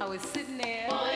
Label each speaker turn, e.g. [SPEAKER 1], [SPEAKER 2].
[SPEAKER 1] I was sitting there.